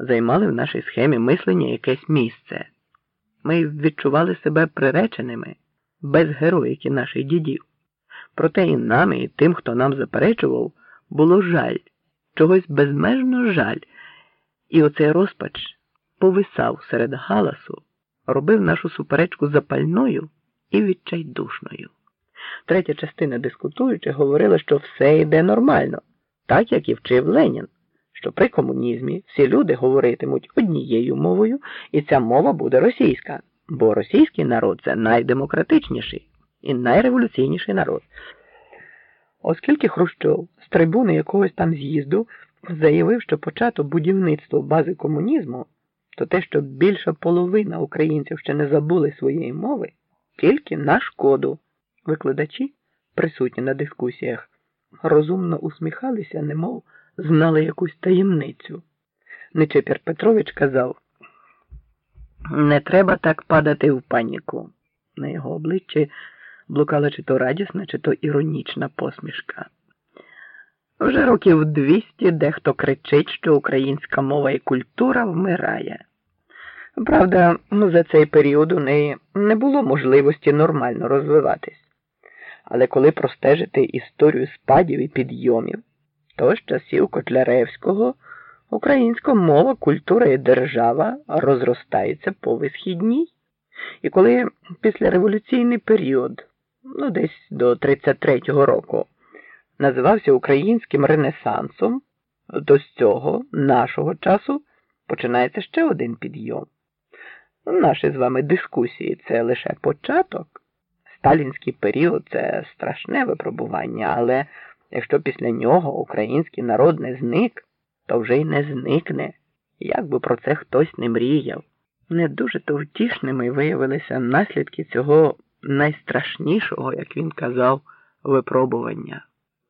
займали в нашій схемі мислення якесь місце. Ми відчували себе приреченими без героїки наших дідів. Проте і нам, і тим, хто нам заперечував, було жаль, чогось безмежно жаль, і оцей розпач повисав серед галасу, робив нашу суперечку запальною і відчайдушною. Третя частина дискутуючих говорила, що все йде нормально, так як і вчив Ленін, що при комунізмі всі люди говоритимуть однією мовою, і ця мова буде російська, бо російський народ це найдемократичніший і найреволюційніший народ. Оскільки Хрущов з трибуни якогось там з'їзду заявив, що почато будівництво бази комунізму, то те, що більша половина українців ще не забули своєї мови, тільки на шкоду. Викладачі, присутні на дискусіях, розумно усміхалися, немов знали якусь таємницю. Нечепір Петрович казав, не треба так падати в паніку. На його обличчі блукала чи то радісна, чи то іронічна посмішка. Вже років двісті дехто кричить, що українська мова і культура вмирає. Правда, ну, за цей період у неї не було можливості нормально розвиватись. Але коли простежити історію спадів і підйомів, то з часів Котляревського українська мова, культура і держава розростаються по висхідній. І коли післяреволюційний період, ну десь до 33-го року, називався українським Ренесансом, то з цього нашого часу починається ще один підйом. Наші з вами дискусії це лише початок. Сталінський період це страшне випробування, але якщо після нього український народ не зник, то вже й не зникне, як би про це хтось не мріяв. Не дуже то втішними виявилися наслідки цього найстрашнішого, як він казав, випробування.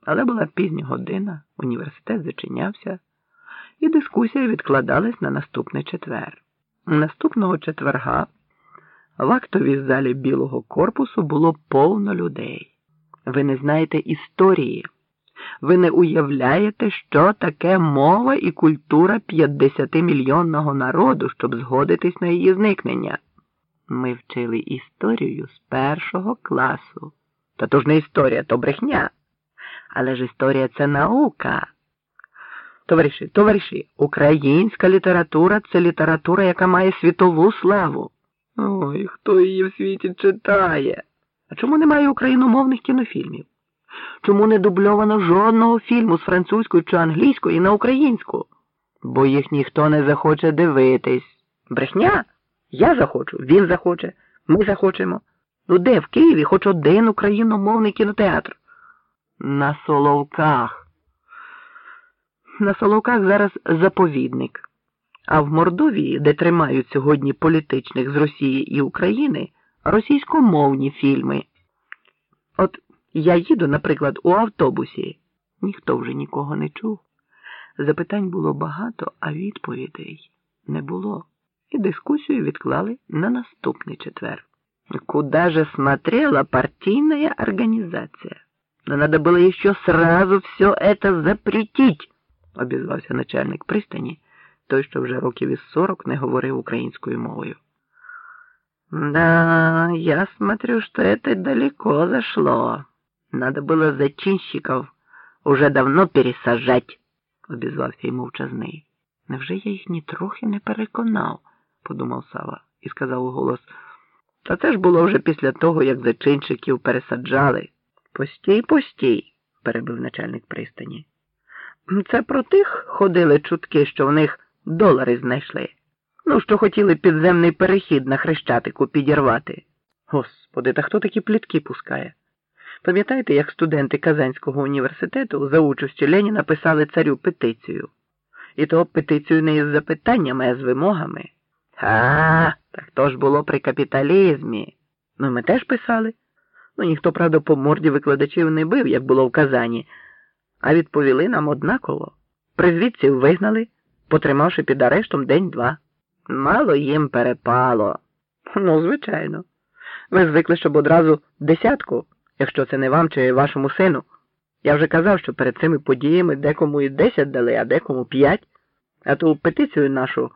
Але була пізня година, університет зачинявся, і дискусія відкладалась на наступний четвер. Наступного четверга в актовій залі білого корпусу було повно людей. Ви не знаєте історії, ви не уявляєте, що таке мова і культура 50-мільйонного народу, щоб згодитись на її зникнення. Ми вчили історію з першого класу. Та то ж не історія, то брехня. Але ж історія це наука. Товариші, товариші, українська література це література, яка має світову славу. Ой, хто її в світі читає? А чому немає україномовних кінофільмів? Чому не дубльовано жодного фільму з французькою чи англійською на українську? Бо їх ніхто не захоче дивитись. Брехня? Я захочу, він захоче, ми захочемо. Ну де в Києві хоч один україномовний кінотеатр? На Соловках. На Соловках зараз заповідник. А в Мордовії, де тримають сьогодні політичних з Росії і України, російськомовні фільми. От я їду, наприклад, у автобусі. Ніхто вже нікого не чув. Запитань було багато, а відповідей не було. І дискусію відклали на наступний четвер. Куда же смотрела партийная организация? Но надо было еще сразу все это запретить, обізвався начальник пристані, той, що вже років із сорок не говорив українською мовою. Да, я смотрю, что это далеко зашло. Надо было зачинщиков уже давно пересажать, обізвався й мовчазний. Невже я їх нітрохи не переконав, подумав Сава і сказав у голос. Та це ж було вже після того, як зачинщиків пересаджали. Постій, постій, перебив начальник пристані. Це про тих ходили чутки, що в них долари знайшли. Ну, що хотіли підземний перехід на хрещатику підірвати. Господи, та хто такі плітки пускає? Пам'ятаєте, як студенти Казанського університету за участю Леніна писали царю петицію? І то петицію не із запитаннями, а з вимогами. А, так то ж було при капіталізмі. Ну, ми теж писали. Ну, ніхто, правда, по морді викладачів не бив, як було в Казані, а відповіли нам однаково. Призвідців вигнали, потримавши під арештом день-два. Мало їм перепало. Ну, звичайно. Ви звикли, щоб одразу десятку, якщо це не вам чи вашому сину. Я вже казав, що перед цими подіями декому і десять дали, а декому п'ять. А ту петицію нашу